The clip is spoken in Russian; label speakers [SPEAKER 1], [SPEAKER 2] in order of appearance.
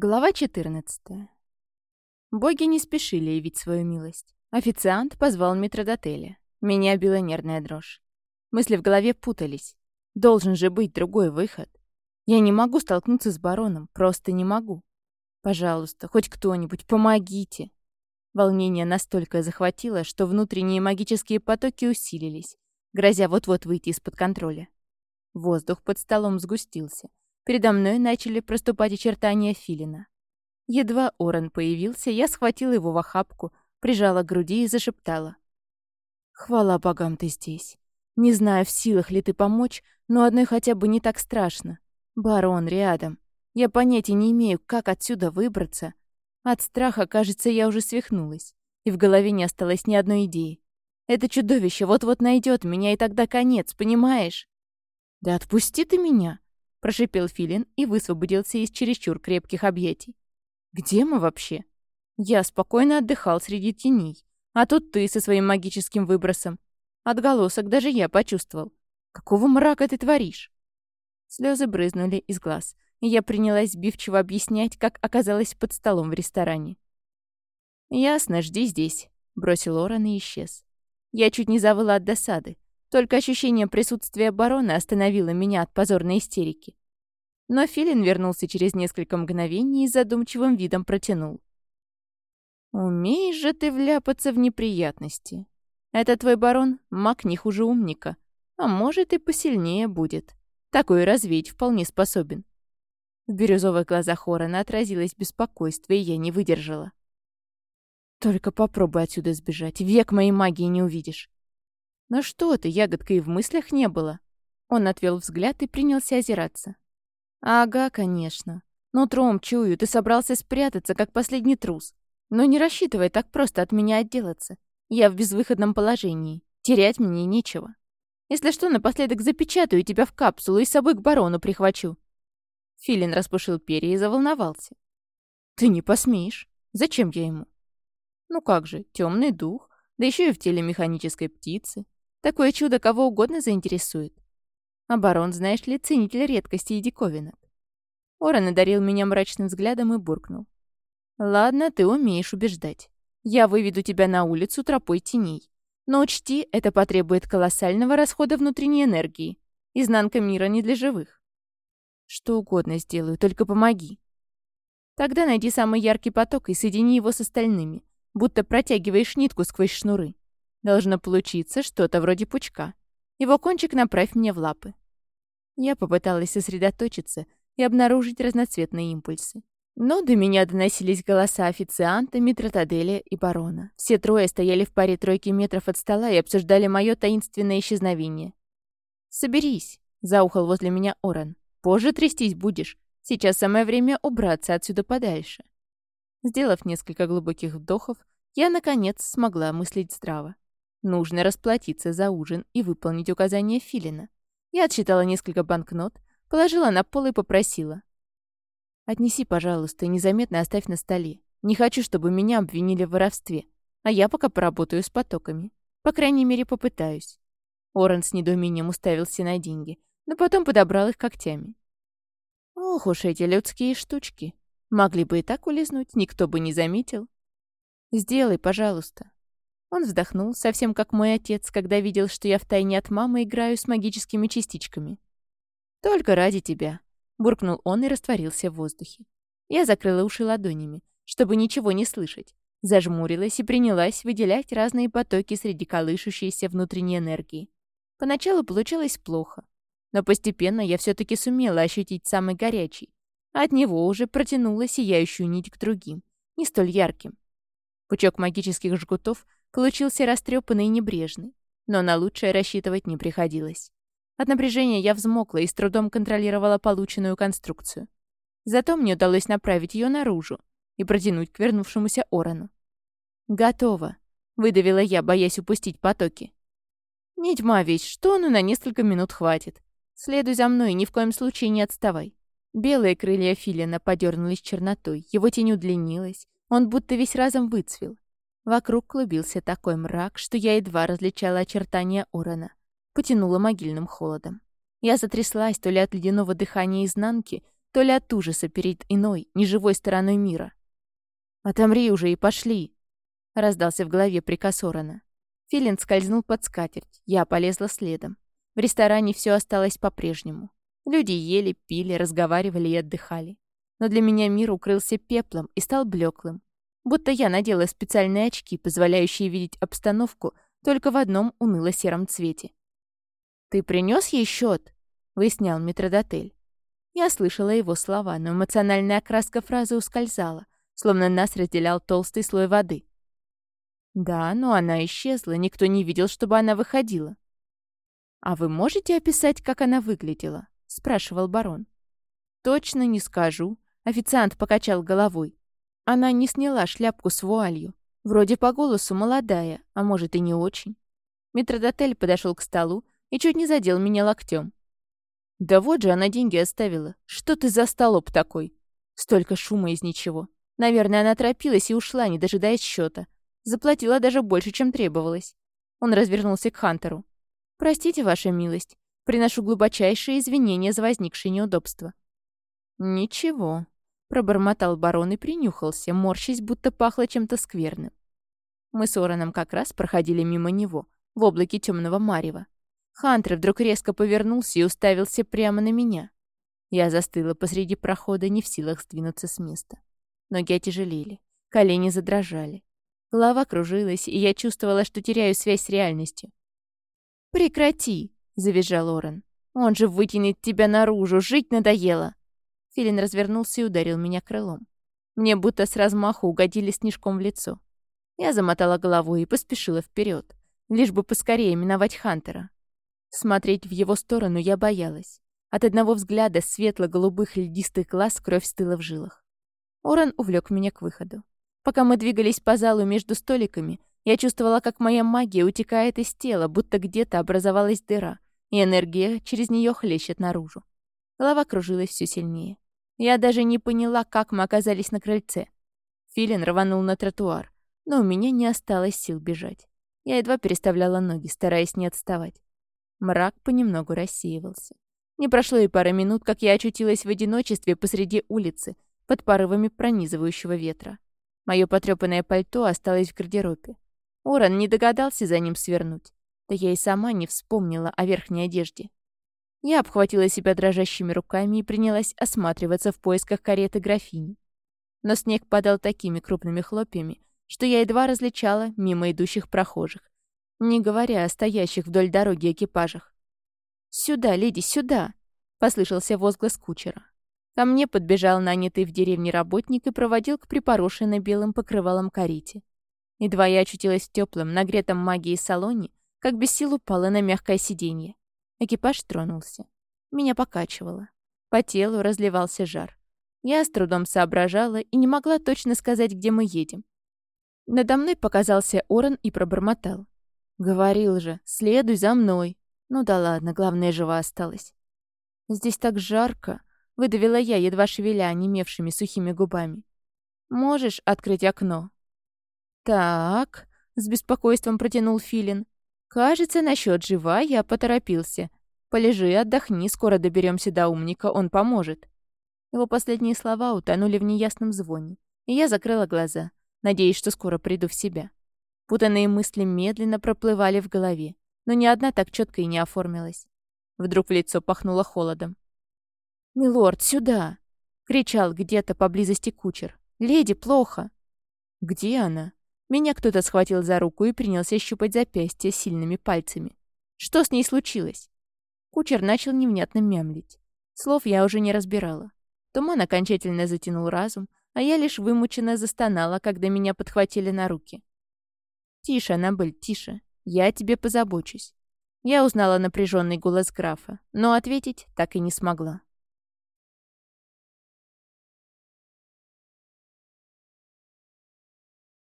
[SPEAKER 1] Глава 14. Боги не спешили явить свою милость. Официант позвал метродотеля. Меня била нервная дрожь. Мысли в голове путались. Должен же быть другой выход. Я не могу столкнуться с бароном, просто не могу. Пожалуйста, хоть кто-нибудь, помогите. Волнение настолько захватило, что внутренние магические потоки усилились, грозя вот-вот выйти из-под контроля. Воздух под столом сгустился. Передо мной начали проступать очертания филина. Едва Орен появился, я схватила его в охапку, прижала к груди и зашептала. «Хвала богам ты здесь. Не знаю, в силах ли ты помочь, но одной хотя бы не так страшно. Барон рядом. Я понятия не имею, как отсюда выбраться. От страха, кажется, я уже свихнулась, и в голове не осталось ни одной идеи. Это чудовище вот-вот найдет меня, и тогда конец, понимаешь?» «Да отпусти ты меня!» — прошипел Филин и высвободился из чересчур крепких объятий. «Где мы вообще?» Я спокойно отдыхал среди теней, а тут ты со своим магическим выбросом. Отголосок даже я почувствовал. Какого мрака ты творишь?» Слезы брызнули из глаз, и я принялась сбивчиво объяснять, как оказалась под столом в ресторане. «Ясно, жди здесь», — бросил Оран и исчез. Я чуть не завыла от досады. Только ощущение присутствия барона остановило меня от позорной истерики. Но Филин вернулся через несколько мгновений и задумчивым видом протянул. «Умеешь же ты вляпаться в неприятности. Это твой барон, маг не хуже умника. А может, и посильнее будет. Такой развеять вполне способен». В бирюзовых глазах Хорона отразилось беспокойство, и я не выдержала. «Только попробуй отсюда сбежать, век моей магии не увидишь. «Ну что ты, ягодка и в мыслях не было». Он отвел взгляд и принялся озираться. «Ага, конечно. Нутром чую, ты собрался спрятаться, как последний трус. Но не рассчитывай так просто от меня отделаться. Я в безвыходном положении. Терять мне нечего. Если что, напоследок запечатаю тебя в капсулу и с собой к барону прихвачу». Филин распушил перья и заволновался. «Ты не посмеешь. Зачем я ему?» «Ну как же, темный дух, да еще и в теле механической птицы. Такое чудо кого угодно заинтересует. А барон, знаешь ли, ценитель редкостей и диковинок. Орен одарил меня мрачным взглядом и буркнул. «Ладно, ты умеешь убеждать. Я выведу тебя на улицу тропой теней. Но учти, это потребует колоссального расхода внутренней энергии. Изнанка мира не для живых. Что угодно сделаю, только помоги. Тогда найди самый яркий поток и соедини его с остальными, будто протягиваешь нитку сквозь шнуры. Должно получиться что-то вроде пучка. Его кончик направь мне в лапы. Я попыталась сосредоточиться и обнаружить разноцветные импульсы. Но до меня доносились голоса официанта, Митротаделя и барона. Все трое стояли в паре тройки метров от стола и обсуждали мое таинственное исчезновение. «Соберись», — заухал возле меня Оран. «Позже трястись будешь. Сейчас самое время убраться отсюда подальше». Сделав несколько глубоких вдохов, я, наконец, смогла мыслить здраво. Нужно расплатиться за ужин и выполнить указания Филина. Я отсчитала несколько банкнот, положила на пол и попросила. «Отнеси, пожалуйста, и незаметно оставь на столе. Не хочу, чтобы меня обвинили в воровстве, а я пока поработаю с потоками. По крайней мере, попытаюсь». Орен с недоумением уставился на деньги, но потом подобрал их когтями. «Ох уж эти людские штучки. Могли бы и так улизнуть, никто бы не заметил. Сделай, пожалуйста». Он вздохнул, совсем как мой отец, когда видел, что я втайне от мамы играю с магическими частичками. «Только ради тебя», — буркнул он и растворился в воздухе. Я закрыла уши ладонями, чтобы ничего не слышать, зажмурилась и принялась выделять разные потоки среди колышущейся внутренней энергии. Поначалу получалось плохо, но постепенно я все таки сумела ощутить самый горячий. От него уже протянула сияющую нить к другим, не столь ярким. Пучок магических жгутов — получился растрепанный и небрежный, но на лучшее рассчитывать не приходилось. От напряжения я взмокла и с трудом контролировала полученную конструкцию. Зато мне удалось направить ее наружу и протянуть к вернувшемуся Орону. «Готово», — выдавила я, боясь упустить потоки. «Не тьма ведь, что ну на несколько минут хватит. Следуй за мной и ни в коем случае не отставай». Белые крылья филина подернулись чернотой, его тень удлинилась, он будто весь разом выцвел. Вокруг клубился такой мрак, что я едва различала очертания Орона. Потянула могильным холодом. Я затряслась то ли от ледяного дыхания изнанки, то ли от ужаса перед иной, неживой стороной мира. «Отомри уже и пошли!» — раздался в голове приказ Орона. Филин скользнул под скатерть, я полезла следом. В ресторане все осталось по-прежнему. Люди ели, пили, разговаривали и отдыхали. Но для меня мир укрылся пеплом и стал блеклым. Будто я надела специальные очки, позволяющие видеть обстановку только в одном уныло-сером цвете. «Ты принес ей счет?» — выяснял метродотель. Я слышала его слова, но эмоциональная окраска фразы ускользала, словно нас разделял толстый слой воды. Да, но она исчезла, никто не видел, чтобы она выходила. «А вы можете описать, как она выглядела?» — спрашивал барон. «Точно не скажу», — официант покачал головой. Она не сняла шляпку с вуалью. Вроде по голосу молодая, а может и не очень. Метродотель подошел к столу и чуть не задел меня локтем. «Да вот же она деньги оставила. Что ты за столоп такой?» Столько шума из ничего. Наверное, она торопилась и ушла, не дожидаясь счета. Заплатила даже больше, чем требовалось. Он развернулся к Хантеру. «Простите, ваша милость. Приношу глубочайшие извинения за возникшее неудобство». «Ничего», — пробормотал барон и принюхался, морщись, будто пахло чем-то скверным. Мы с Ороном как раз проходили мимо него, в облаке темного марева. Хантер вдруг резко повернулся и уставился прямо на меня. Я застыла посреди прохода, не в силах сдвинуться с места. Ноги отяжелели, колени задрожали. Голова кружилась, и я чувствовала, что теряю связь с реальностью. «Прекрати!» — завизжал Орен. «Он же вытянет тебя наружу, жить надоело!» Филин развернулся и ударил меня крылом. Мне будто с размаху угодили снежком в лицо. Я замотала головой и поспешила вперед, лишь бы поскорее миновать Хантера. Смотреть в его сторону я боялась. От одного взгляда светло-голубых льдистых глаз кровь стыла в жилах. Оран увлек меня к выходу. Пока мы двигались по залу между столиками, я чувствовала, как моя магия утекает из тела, будто где-то образовалась дыра, и энергия через нее хлещет наружу. Голова кружилась все сильнее. Я даже не поняла, как мы оказались на крыльце. Филин рванул на тротуар, но у меня не осталось сил бежать. Я едва переставляла ноги, стараясь не отставать. Мрак понемногу рассеивался. Не прошло и пары минут, как я очутилась в одиночестве посреди улицы, под порывами пронизывающего ветра. Мое потрёпанное пальто осталось в гардеробе. Оран не догадался за ним свернуть. Да я и сама не вспомнила о верхней одежде. Я обхватила себя дрожащими руками и принялась осматриваться в поисках кареты графини. Но снег падал такими крупными хлопьями, что я едва различала мимо идущих прохожих, не говоря о стоящих вдоль дороги экипажах. «Сюда, леди, сюда!» — послышался возглас кучера. Ко мне подбежал нанятый в деревне работник и проводил к припорошенной белым покрывалом карете. Едва я очутилась в теплом, нагретом магией салоне, как без сил упала на мягкое сиденье. Экипаж тронулся. Меня покачивало. По телу разливался жар. Я с трудом соображала и не могла точно сказать, где мы едем. Надо мной показался Оран и пробормотал. «Говорил же, следуй за мной». Ну да ладно, главное, жива осталась. Здесь так жарко. Выдавила я, едва шевеля онемевшими сухими губами. «Можешь открыть окно?» «Так», — с беспокойством протянул Филин. «Кажется, насчет жива я поторопился. Полежи, отдохни, скоро доберемся до умника, он поможет». Его последние слова утонули в неясном звоне, и я закрыла глаза, надеясь, что скоро приду в себя. Путанные мысли медленно проплывали в голове, но ни одна так четко и не оформилась. Вдруг в лицо пахнуло холодом. «Милорд, сюда!» — кричал где-то поблизости кучер. «Леди, плохо!» «Где она?» Меня кто-то схватил за руку и принялся щупать запястье сильными пальцами. «Что с ней случилось?» Кучер начал невнятно мямлить. Слов я уже не разбирала. Туман окончательно затянул разум, а я лишь вымученно застонала, когда меня подхватили на руки. «Тише, Аннабель, тише. Я о тебе позабочусь». Я узнала напряженный голос графа, но ответить так и не смогла.